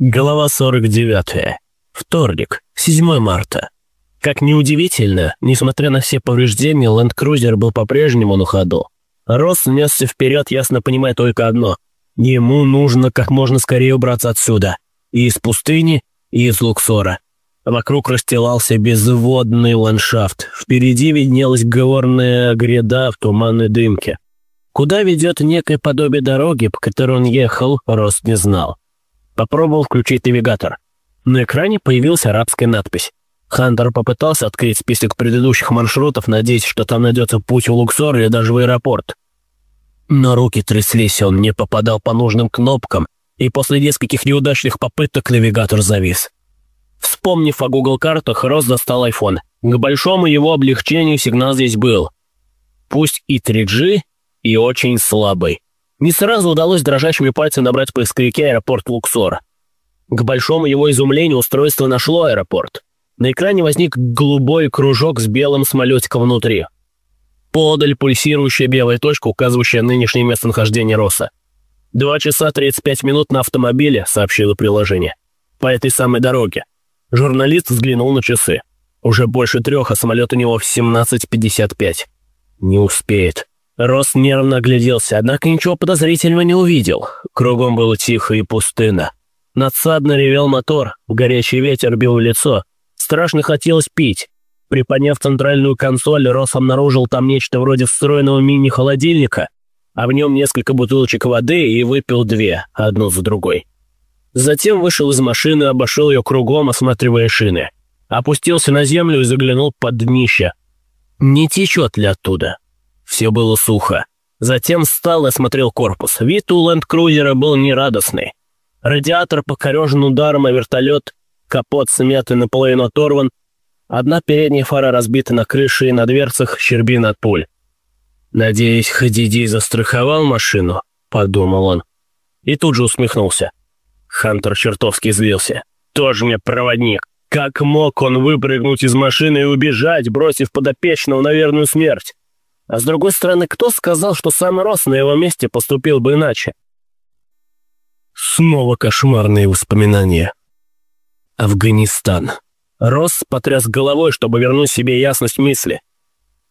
Глава 49. Вторник, 7 марта. Как неудивительно, несмотря на все повреждения, Land Cruiser был по-прежнему на ходу. Росс несся вперед, ясно понимая только одно. Ему нужно как можно скорее убраться отсюда. И из пустыни, и из Луксора. Вокруг расстилался безводный ландшафт. Впереди виднелась горная гряда в туманной дымке. Куда ведет некое подобие дороги, по которой он ехал, Рост не знал. Попробовал включить навигатор. На экране появилась арабская надпись. Хантер попытался открыть список предыдущих маршрутов, надеясь, что там найдется путь в Луксор или даже в аэропорт. Но руки тряслись, он не попадал по нужным кнопкам, и после нескольких неудачных попыток навигатор завис. Вспомнив о Google картах, Рос достал iPhone. К большому его облегчению сигнал здесь был. Пусть и 3G, и очень слабый. Не сразу удалось дрожащими пальцами набрать в поисковике аэропорт Луксор. К большому его изумлению устройство нашло аэропорт. На экране возник голубой кружок с белым самолетиком внутри. Подаль пульсирующая белая точка, указывающая нынешнее местонахождение Росса. «Два часа 35 минут на автомобиле», — сообщило приложение. «По этой самой дороге». Журналист взглянул на часы. Уже больше трех, а самолет у него в 17.55. Не успеет. Рос нервно огляделся, однако ничего подозрительного не увидел. Кругом было тихо и пустынно. Надсадно ревел мотор, горячий ветер бил в лицо. Страшно хотелось пить. Приподняв центральную консоль, Рос обнаружил там нечто вроде встроенного мини-холодильника, а в нем несколько бутылочек воды и выпил две, одну за другой. Затем вышел из машины, обошел ее кругом, осматривая шины. Опустился на землю и заглянул под днище. Не течет ли оттуда? Все было сухо. Затем встал и осмотрел корпус. Вид у ленд-крузера был нерадостный. Радиатор покорежен ударом, а вертолет, капот смят и наполовину оторван. Одна передняя фара разбита на крыше и на дверцах щербин от пуль. «Надеюсь, Хадиди застраховал машину?» – подумал он. И тут же усмехнулся. Хантер чертовски злился. «Тоже мне проводник. Как мог он выпрыгнуть из машины и убежать, бросив подопечного на верную смерть? А с другой стороны, кто сказал, что сам Рос на его месте поступил бы иначе? Снова кошмарные воспоминания. Афганистан. Росс потряс головой, чтобы вернуть себе ясность мысли.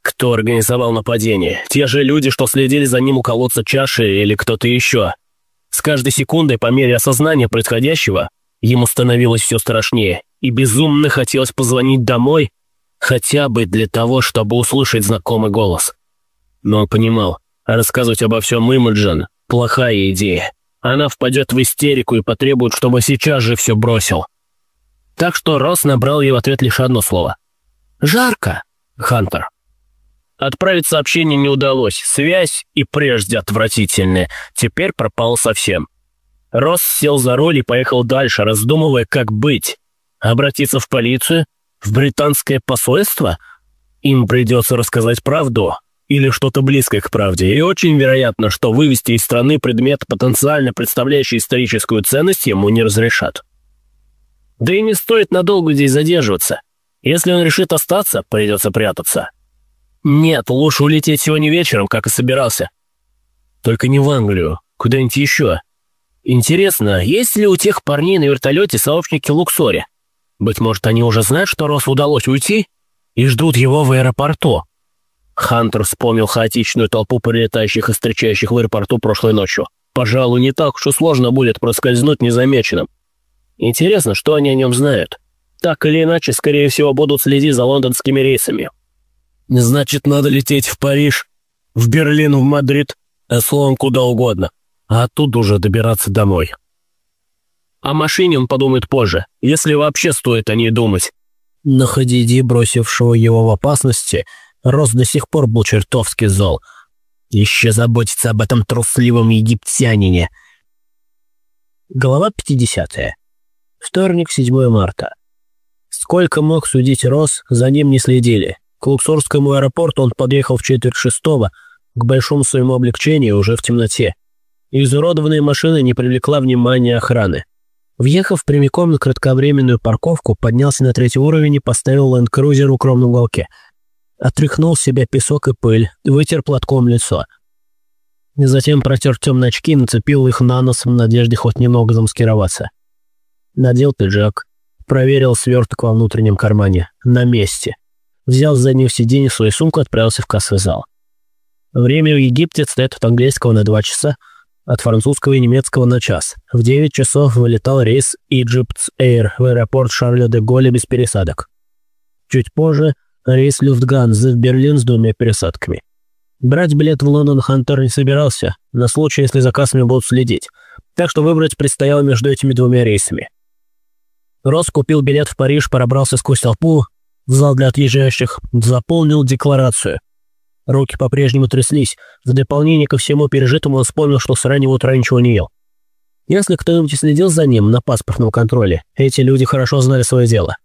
Кто организовал нападение? Те же люди, что следили за ним у колодца чаши или кто-то еще? С каждой секундой, по мере осознания происходящего, ему становилось все страшнее, и безумно хотелось позвонить домой, хотя бы для того, чтобы услышать знакомый голос. Но он понимал, рассказывать обо всем Имаджан – плохая идея. Она впадет в истерику и потребует, чтобы сейчас же все бросил. Так что Росс набрал ей в ответ лишь одно слово. «Жарко, Хантер». Отправить сообщение не удалось, связь и прежде отвратительная, теперь пропал совсем. Росс сел за руль и поехал дальше, раздумывая, как быть. Обратиться в полицию? В британское посольство? Им придется рассказать правду, или что-то близкое к правде, и очень вероятно, что вывести из страны предмет, потенциально представляющий историческую ценность, ему не разрешат. Да и не стоит надолго здесь задерживаться. Если он решит остаться, придется прятаться. Нет, лучше улететь сегодня вечером, как и собирался. Только не в Англию, куда-нибудь еще. Интересно, есть ли у тех парней на вертолете сообщники Луксори? Быть может, они уже знают, что Рос удалось уйти и ждут его в аэропорту. Хантер вспомнил хаотичную толпу прилетающих и встречающих в аэропорту прошлой ночью. Пожалуй, не так уж сложно будет проскользнуть незамеченным. Интересно, что они о нем знают. Так или иначе, скорее всего, будут следить за лондонскими рейсами. Значит, надо лететь в Париж, в Берлин, в Мадрид, а словом, куда угодно. А оттуда уже добираться домой. О машине он подумает позже, если вообще стоит о ней думать. Но Хадиди, бросившего его в опасности, Рос до сих пор был чертовски зол. Еще заботиться об этом трусливом египтянине. Глава 50. Вторник, 7 марта. Сколько мог судить Рос, за ним не следили. К Луксорскому аэропорту он подъехал в четверть шестого, к большому своему облегчению уже в темноте. Изуродованная машина не привлекла внимания охраны. Въехав прямиком на кратковременную парковку, поднялся на третий уровень и поставил ленд-крузер в укромном уголке – Отряхнул с себя песок и пыль, вытер платком лицо. И затем протер темные очки и нацепил их на нос в надежде хоть немного замаскироваться. Надел пиджак, проверил сверток во внутреннем кармане. На месте. Взял с заднего сиденья свою сумку и отправился в кассовый зал. Время в Египте стоит от английского на 2 часа, от французского и немецкого на час. В 9 часов вылетал рейс Egypt Air в аэропорт Шарля де Голля без пересадок. Чуть позже рейс Люфтганзы в Берлин с двумя пересадками. Брать билет в Лондон Хантер не собирался, на случай, если за будут следить, так что выбрать предстояло между этими двумя рейсами. Рос купил билет в Париж, пробрался сквозь толпу в зал для отъезжающих, заполнил декларацию. Руки по-прежнему тряслись. В дополнение ко всему пережитому он вспомнил, что с раннего утра ничего не ел. Если кто-нибудь следил за ним на паспортном контроле, эти люди хорошо знали свое дело.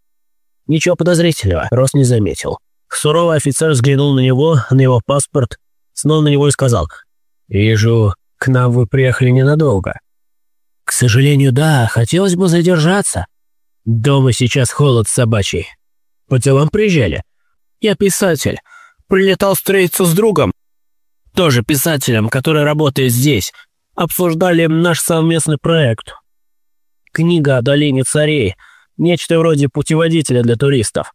Ничего подозрительного Рос не заметил. Суровый офицер взглянул на него, на его паспорт, снова на него и сказал, «Вижу, к нам вы приехали ненадолго». «К сожалению, да, хотелось бы задержаться. Дома сейчас холод собачий. По делам приезжали. Я писатель. Прилетал встретиться с другом. Тоже писателем, который работает здесь. Обсуждали наш совместный проект. Книга о долине царей. Нечто вроде путеводителя для туристов.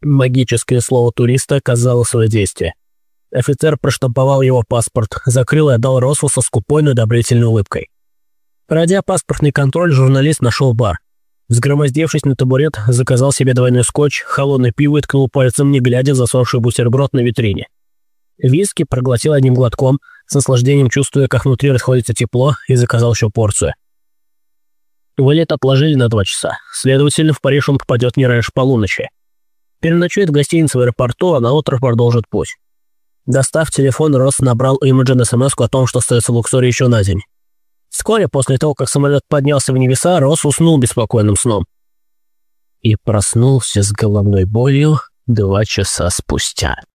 Магическое слово туриста оказало свое действие. Офицер проштамповал его паспорт, закрыл и отдал Росу со скупой, но одобрительной улыбкой. Пройдя паспортный контроль, журналист нашел бар. Взгромоздевшись на табурет, заказал себе двойной скотч, холодное пиво и ткнул пальцем, не глядя в засохший бутерброд на витрине. Виски проглотил одним глотком, с наслаждением чувствуя, как внутри расходится тепло, и заказал еще порцию. Вылет отложили на два часа, следовательно, в Париж он попадет не раньше полуночи. Переночует в гостинице в аэропорту, а на утро продолжит путь. Достав телефон, Росс набрал Имиджин смс о том, что остается в Луксоре еще на день. Вскоре после того, как самолет поднялся в небеса, Росс уснул беспокойным сном. И проснулся с головной болью два часа спустя.